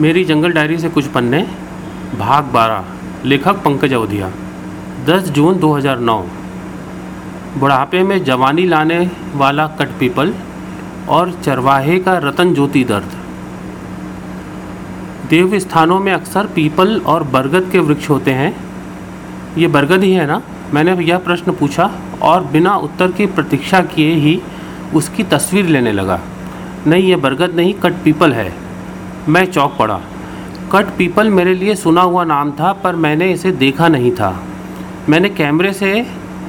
मेरी जंगल डायरी से कुछ पन्ने, भाग बारह, लेखक पंकज अवधिया 10 जून 2009 बुढ़ापे में जवानी लाने वाला कट पीपल और चरवाहे का रतन ज्योति दर्द। देव स्थानों में अक्सर पीपल और बरगद के वृक्ष होते हैं। ये बरगद ही है ना? मैंने यह प्रश्न पूछा और बिना उत्तर की प्रतीक्षा किए ही उसकी तस्वीर लेने लगा। नहीं, ये बरगद नहीं, कट पीपल है। मैं चौक पड़ा। कट पीपल मेरे लिए सुना हुआ नाम था, पर मैंने इसे देखा नहीं था। मैंने कैमरे से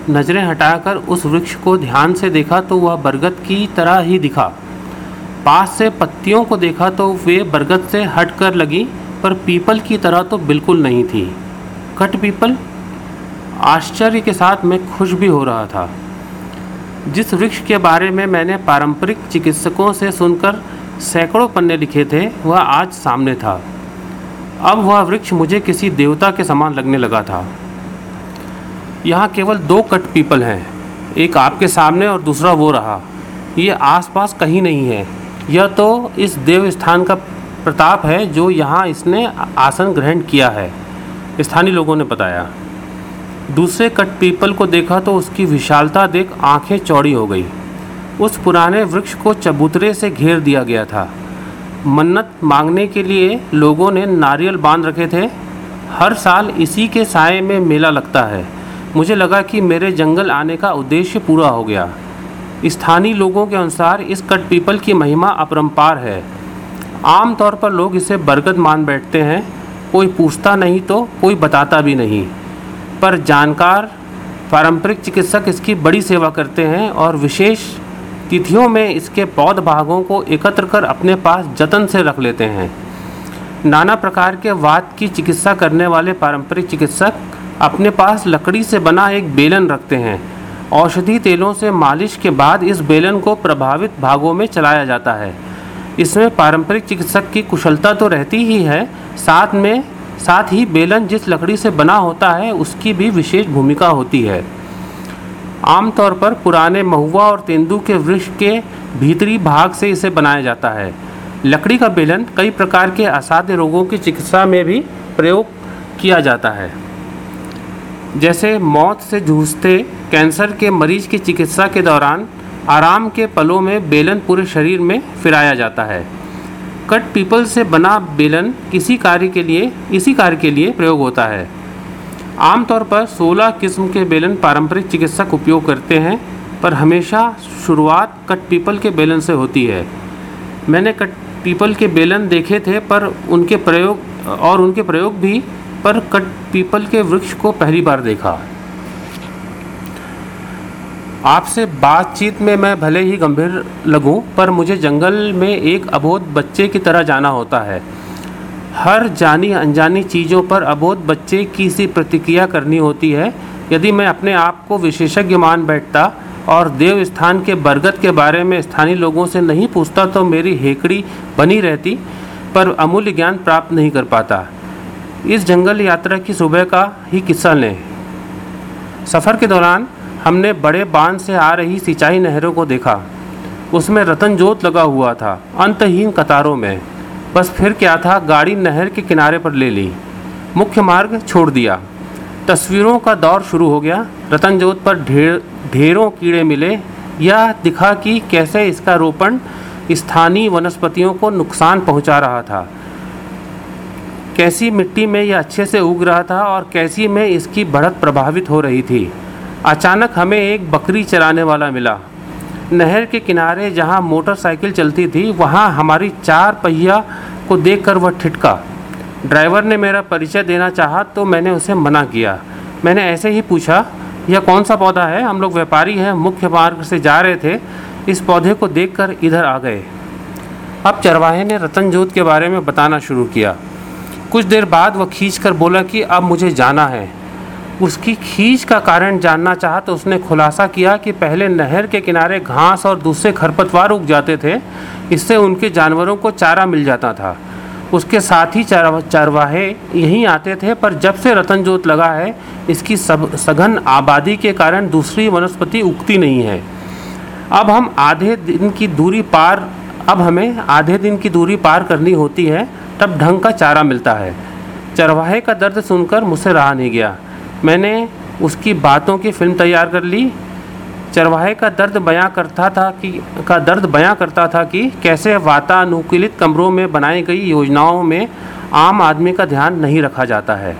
नज़रें हटाकर उस वृक्ष को ध्यान से देखा तो वह बरगद की तरह ही दिखा। पास से पत्तियों को देखा तो वे बरगद से हट कर लगी, पर पीपल की तरह तो बिल्कुल नहीं थी। कट पीपल, आश्चर्य के साथ मैं खुश भी हो रहा था। जिस वृक्ष के बारे में मैंने पारंपरिक चिकित्सकों से सुनकर सैकड़ों पन्ने लिखे थे, वह आज सामने था। अब वह वृक्ष मुझे किसी देवता के समान लगने लगा था। यहाँ केवल दो कट पीपल हैं, एक आपके सामने और दूसरा वो रहा। ये आसपास कहीं नहीं है। यह तो इस देव स्थान का प्रताप है, जो यहाँ इसने आसन ग्रहण किया है, स्थानीय लोगों ने बताया। दूसरे कट पीपल को देखा तो उसकी विशालता देख आँखें चौड़ी हो गई। उस पुराने वृक्ष को चबूतरे से घेर दिया गया था। मन्नत मांगने के लिए लोगों ने नारियल बाँध रखे थे। हर साल इसी के साय में मेला लगता है। मुझे लगा कि मेरे जंगल आने का उद्देश्य पूरा हो गया। स्थानीय लोगों के अनुसार इस कट पीपल की महिमा अपरंपार है। आम तौर पर लोग इसे बरगद मान बैठते हैं। कोई पूछता नहीं तो कोई बताता भी नहीं। पर जानकार, पारंपरिक चिकित्सक इसकी बड़ी सेवा करते हैं और विशेष तिथियों में इसके पौध भागों को एकत्र कर अपने पास जतन से रख लेते हैं। नाना प्रकार के वात की चिकित्सा करने वाले पारंपरिक चिकित्सक अपने पास लकड़ी से बना एक बेलन रखते हैं। औषधि तेलों से मालिश के बाद इस बेलन को प्रभावित भागों में चलाया जाता है। इसमें पारंपरिक चिकित्सक की कुशलता तो रहती ही है, साथ में, साथ ही बेलन जिस लकड़ी से बना होता है, उसकी भी विशेष भूमिका होती है। आमतौर पर पुराने महुआ और तेंदु के वृक्ष के भीतरी भाग से इसे बनाया जाता है। लकड़ी का बेलन कई प्रकार के असाध्य रोगों की चिकित्सा में भी प्रयोग किया जाता है। जैसे मौत से जूझते कैंसर के मरीज़ की चिकित्सा के दौरान आराम के पलों में बेलन पूरे शरीर में फिराया जाता है। कट पीपल से बना बेलन किसी कार्य के लिए, इसी कार्य के लिए प्रयोग होता है। आमतौर पर 16 किस्म के बेलन पारंपरिक चिकित्सक उपयोग करते हैं, पर हमेशा शुरुआत कट पीपल के बेलन से होती है। मैंने कट पीपल के बेलन देखे थे, पर उनके प्रयोग, और उनके प्रयोग भी, पर कट पीपल के वृक्ष को पहली बार देखा। आपसे बातचीत में मैं भले ही गंभीर लगूं, पर मुझे जंगल में एक अबोध बच्चे की तरह जाना होता है। हर जानी अनजानी चीज़ों पर अबोध बच्चे की सी प्रतिक्रिया करनी होती है। यदि मैं अपने आप को विशेषज्ञ मान बैठता और देव स्थान के बरगद के बारे में स्थानीय लोगों से नहीं पूछता तो मेरी हेकड़ी बनी रहती, पर अमूल्य ज्ञान प्राप्त नहीं कर पाता। इस जंगल यात्रा की सुबह का ही किस्सा लें। सफ़र के दौरान हमने बड़े बाँध से आ रही सिंचाई नहरों को देखा। उसमें रतन जोत लगा हुआ था, अंतहीन कतारों में। बस फिर क्या था, गाड़ी नहर के किनारे पर ले ली। मुख्य मार्ग छोड़ दिया। तस्वीरों का दौर शुरू हो गया। रतन जोत पर ढेर, ढेरों कीड़े मिले। यह दिखा कि कैसे इसका रोपण स्थानीय वनस्पतियों को नुकसान पहुँचा रहा था। कैसी मिट्टी में यह अच्छे से उग रहा था और कैसी में इसकी बढ़त प्रभावित हो रही थी। अचानक हमें एक बकरी चराने वाला मिला। नहर के किनारे जहाँ मोटरसाइकिल चलती थी, वहाँ हमारी चार पहिया को देखकर वह ठिटका ड्राइवर ने मेरा परिचय देना चाहा तो मैंने उसे मना किया। मैंने ऐसे ही पूछा, यह कौन सा पौधा है? हम लोग व्यापारी हैं, मुख्य मार्ग से जा रहे थे। इस पौधे को देखकर इधर आ गए। अब चरवाहे ने रतन जोत के बारे में बताना शुरू किया। कुछ देर बाद वह खींच कर बोला कि अब मुझे जाना है। उसकी खींच का कारण जानना चाहा तो उसने खुलासा किया कि पहले नहर के किनारे घास और दूसरे खरपतवार उग जाते थे। इससे उनके जानवरों को चारा मिल जाता था। उसके साथ ही चरवाहे यहीं आते थे, पर जब से रतन जोत लगा है, इसकी सब, सघन आबादी के कारण दूसरी वनस्पति उगती नहीं है। अब हम आधे दिन की दूरी पार, अब हमें आधे दिन की दूरी पार करनी होती है, तब ढंग का चारा मिलता है। चरवाहे का दर्द सुनकर मुझसे रहा नहीं गया। मैंने उसकी बातों की फ़िल्म तैयार कर ली। चरवाहे का दर्द बयां करता था कि, का दर्द बयां करता था कि कैसे वातानुकूलित कमरों में बनाई गई योजनाओं में आम आदमी का ध्यान नहीं रखा जाता है।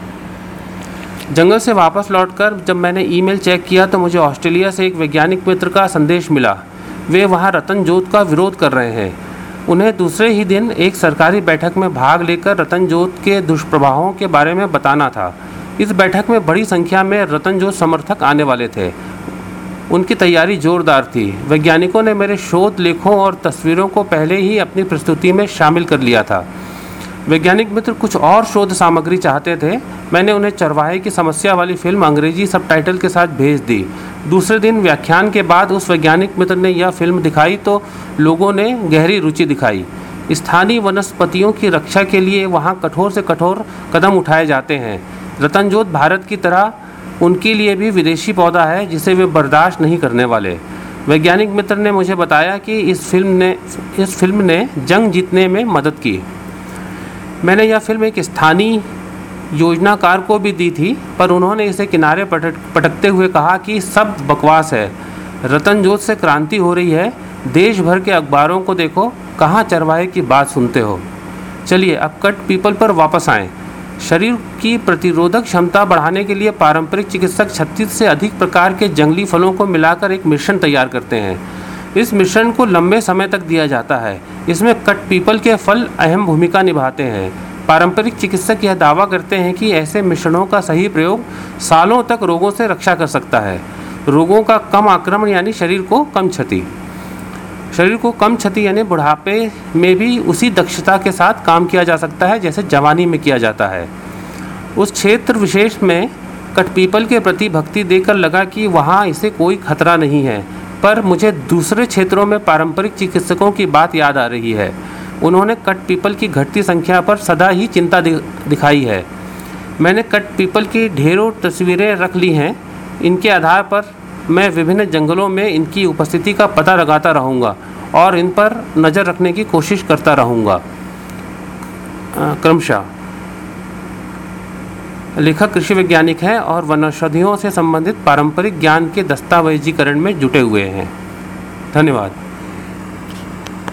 जंगल से वापस लौटकर जब मैंने ईमेल चेक किया तो मुझे ऑस्ट्रेलिया से एक वैज्ञानिक मित्र का संदेश मिला। वे वहाँ रतन जोत का विरोध कर रहे हैं। उन्हें दूसरे ही दिन एक सरकारी बैठक में भाग लेकर रतन जोत के दुष्प्रभावों के बारे में बताना था। इस बैठक में बड़ी संख्या में रतन जोत समर्थक आने वाले थे। उनकी तैयारी जोरदार थी। वैज्ञानिकों ने मेरे शोध, लेखों और तस्वीरों को पहले ही अपनी प्रस्तुति में शामिल कर लिया था। वैज्ञानिक मित्र कुछ और शोध सामग्री चाहते थे। मैंने उन्हें चरवाहे की समस्या वाली फ़िल्म अंग्रेज़ी सबटाइटल के साथ भेज दी। दूसरे दिन व्याख्यान के बाद उस वैज्ञानिक मित्र ने यह फ़िल्म दिखाई तो लोगों ने गहरी रुचि दिखाई। स्थानीय वनस्पतियों की रक्षा के लिए वहाँ कठोर से कठोर कदम उठाए जाते हैं। रतनजोत भारत की तरह उनके लिए भी विदेशी पौधा है, जिसे वे बर्दाश्त नहीं करने वाले। वैज्ञानिक मित्र ने मुझे बताया कि इस फ़िल्म ने, इस फ़िल्म ने जंग जीतने में मदद की। मैंने यह फ़िल्म एक स्थानीय योजनाकार को भी दी थी, पर उन्होंने इसे किनारे पटक, पटकते हुए कहा कि सब बकवास है। रतन जोत से क्रांति हो रही है। देश भर के अखबारों को देखो, कहाँ चरवाहे की बात सुनते हो। चलिए, अब कट पीपल पर वापस आएँ। शरीर की प्रतिरोधक क्षमता बढ़ाने के लिए पारंपरिक चिकित्सक छत्तीस से अधिक प्रकार के जंगली फलों को मिलाकर एक मिश्रण तैयार करते हैं। इस मिश्रण को लंबे समय तक दिया जाता है। इसमें कट पीपल के फल अहम भूमिका निभाते हैं। पारंपरिक चिकित्सक यह दावा करते हैं कि ऐसे मिश्रणों का सही प्रयोग सालों तक रोगों से रक्षा कर सकता है। रोगों का कम आक्रमण यानी शरीर को कम क्षति। शरीर को कम क्षति यानी बुढ़ापे में भी उसी दक्षता के साथ काम किया जा सकता है जैसे जवानी में किया जाता है। उस क्षेत्र विशेष में कठपीपल के प्रति भक्ति देकर लगा कि वहाँ इसे कोई खतरा नहीं है, पर मुझे दूसरे क्षेत्रों में पारंपरिक चिकित्सकों की बात याद आ रही है। उन्होंने कट पीपल की घटती संख्या पर सदा ही चिंता दिखाई है। मैंने कट पीपल की ढेरों तस्वीरें रख ली हैं। इनके आधार पर मैं विभिन्न जंगलों में इनकी उपस्थिति का पता लगाता रहूँगा और इन पर नज़र रखने की कोशिश करता रहूँगा। क्रमशः। लेखक कृषि वैज्ञानिक हैं और वनौषधियों से संबंधित पारंपरिक ज्ञान के दस्तावेजीकरण में जुटे हुए हैं। धन्यवाद।